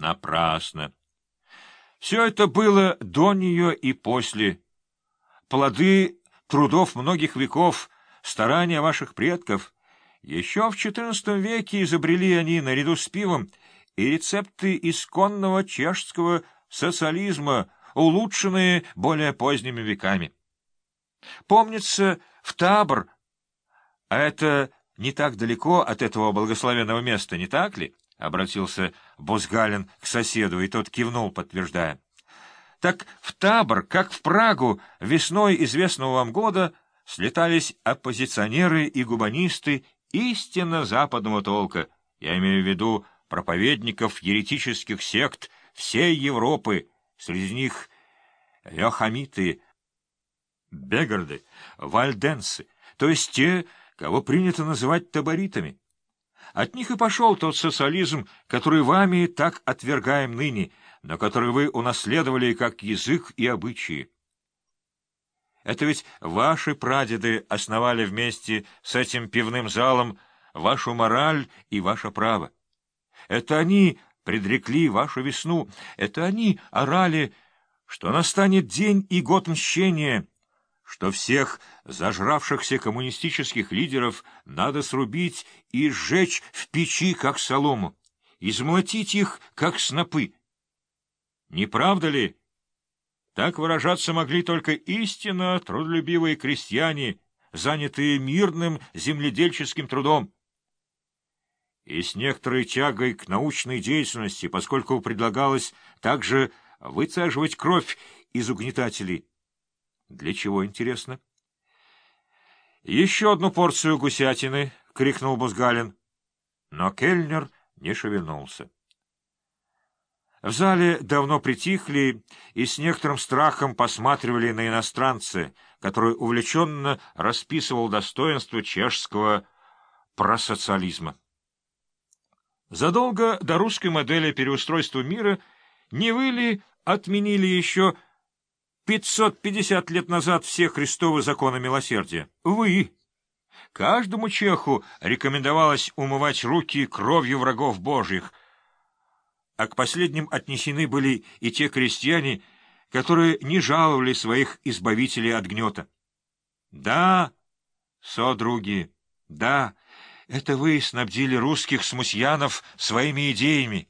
Напрасно. Все это было до нее и после. Плоды трудов многих веков, старания ваших предков. Еще в XIV веке изобрели они, наряду с пивом, и рецепты исконного чешского социализма, улучшенные более поздними веками. Помнится, в табор, а это не так далеко от этого благословенного места, не так ли? — обратился Босгалин к соседу, и тот кивнул, подтверждая. — Так в табор, как в Прагу, весной известного вам года слетались оппозиционеры и губанисты истинно западного толка, я имею в виду проповедников еретических сект всей Европы, среди них Йохамиты, Бегарды, Вальденсы, то есть те, кого принято называть таборитами. От них и пошел тот социализм, который вами так отвергаем ныне, но который вы унаследовали как язык и обычаи. Это ведь ваши прадеды основали вместе с этим пивным залом вашу мораль и ваше право. Это они предрекли вашу весну, это они орали, что настанет день и год мщения, что всех зажравшихся коммунистических лидеров надо срубить и сжечь в печи, как солому, измолотить их, как снопы. Не правда ли? Так выражаться могли только истинно трудолюбивые крестьяне, занятые мирным земледельческим трудом. И с некоторой тягой к научной деятельности, поскольку предлагалось также выцеживать кровь из угнетателей, для чего, интересно? — Еще одну порцию гусятины! — крикнул Бузгалин. Но Кельнер не шевельнулся. В зале давно притихли и с некоторым страхом посматривали на иностранца, который увлеченно расписывал достоинство чешского просоциализма. Задолго до русской модели переустройства мира не вы ли отменили еще 550 лет назад все Христовы законы милосердия. Вы. Каждому чеху рекомендовалось умывать руки кровью врагов Божьих, а к последним отнесены были и те крестьяне, которые не жаловали своих избавителей от гнета. Да, содруги, да, это вы снабдили русских смусьянов своими идеями.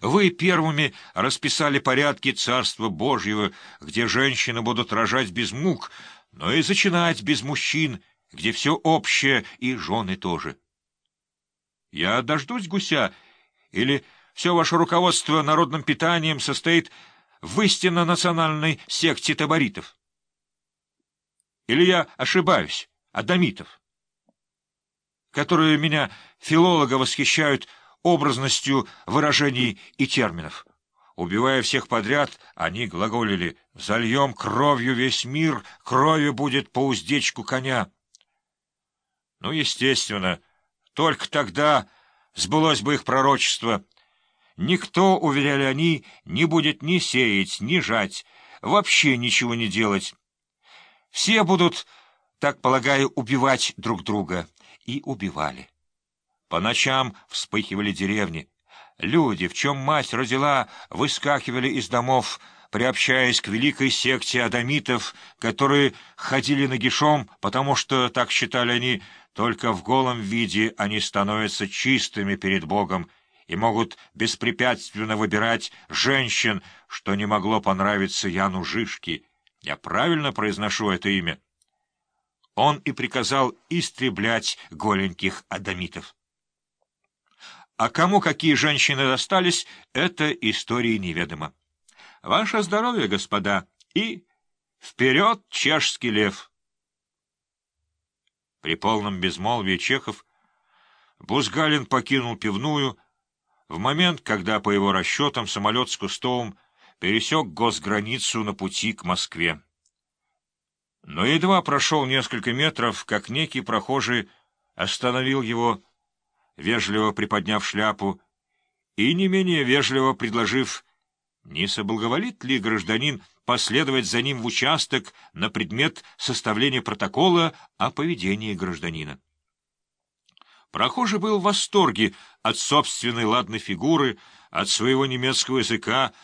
Вы первыми расписали порядки Царства Божьего, где женщины будут рожать без мук, но и зачинать без мужчин, где все общее и жены тоже. Я дождусь гуся, или все ваше руководство народным питанием состоит в истинно национальной секте таборитов? Или я ошибаюсь, адамитов, которые меня, филолога, восхищают образностью выражений и терминов. Убивая всех подряд, они глаголили «Зальем кровью весь мир, кровью будет по уздечку коня». Ну, естественно, только тогда сбылось бы их пророчество. Никто, уверяли они, не будет ни сеять, ни жать, вообще ничего не делать. Все будут, так полагаю, убивать друг друга. И убивали. По ночам вспыхивали деревни. Люди, в чем мать родила, выскакивали из домов, приобщаясь к великой секте адамитов, которые ходили нагишом, потому что, так считали они, только в голом виде они становятся чистыми перед Богом и могут беспрепятственно выбирать женщин, что не могло понравиться Яну Жишки. Я правильно произношу это имя? Он и приказал истреблять голеньких адамитов. А кому какие женщины достались, это истории неведомо. Ваше здоровье, господа, и вперед, чешский лев! При полном безмолвии чехов Бузгалин покинул пивную в момент, когда, по его расчетам, самолет с Кустовым пересек госграницу на пути к Москве. Но едва прошел несколько метров, как некий прохожий остановил его вежливо приподняв шляпу, и не менее вежливо предложив, не соблаговолит ли гражданин последовать за ним в участок на предмет составления протокола о поведении гражданина. Прохожий был в восторге от собственной ладной фигуры, от своего немецкого языка,